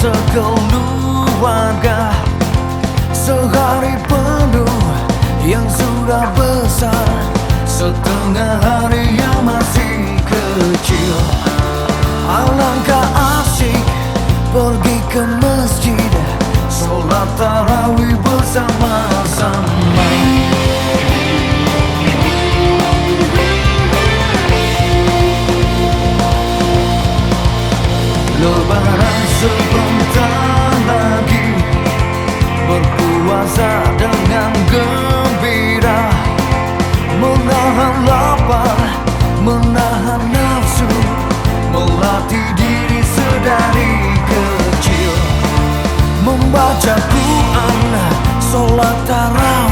sekeluarga Sehari penuh yang sudah besar Setengah hari yang masih kecil. Alangkah asik pergi ke masjid Sholat tarawih bersama-sama. Lebaran sebentar lagi. Berpuasa dengan gembira. Menahan lapar, menahan nafsu. Melatih diri sedari kecil. Membaca Quran, sholat tarawih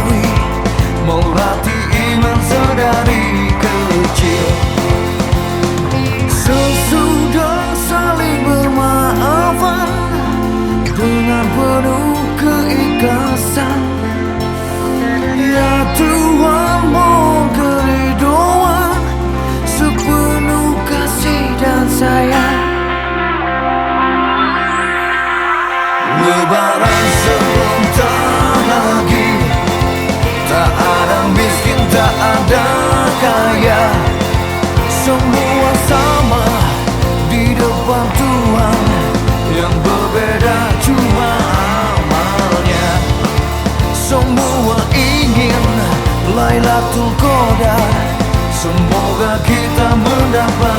Lebaran sebentar lagi. Tak ada miskin, tak ada kaya. Semua sama di depan Tuhan Yang berbeda cuma amalnya. Semua ingin Lailatul Qadar. Semoga kita mendapatkannya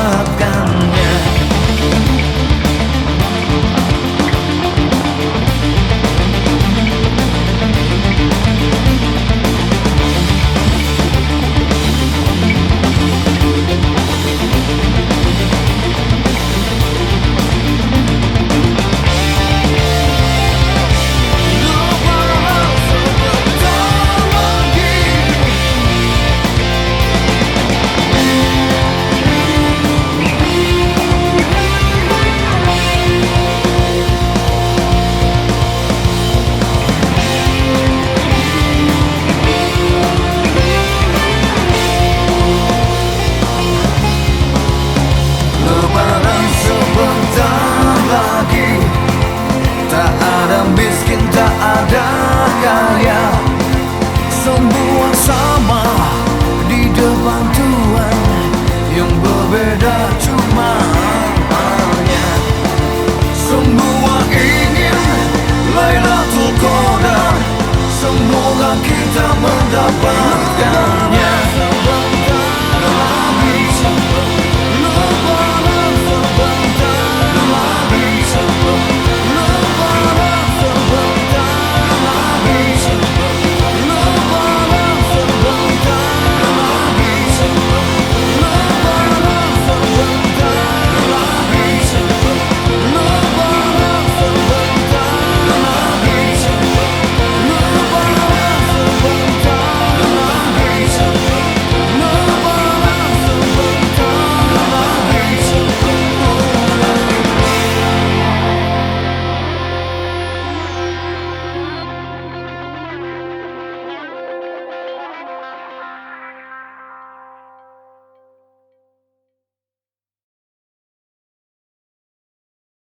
semula kita mendapat.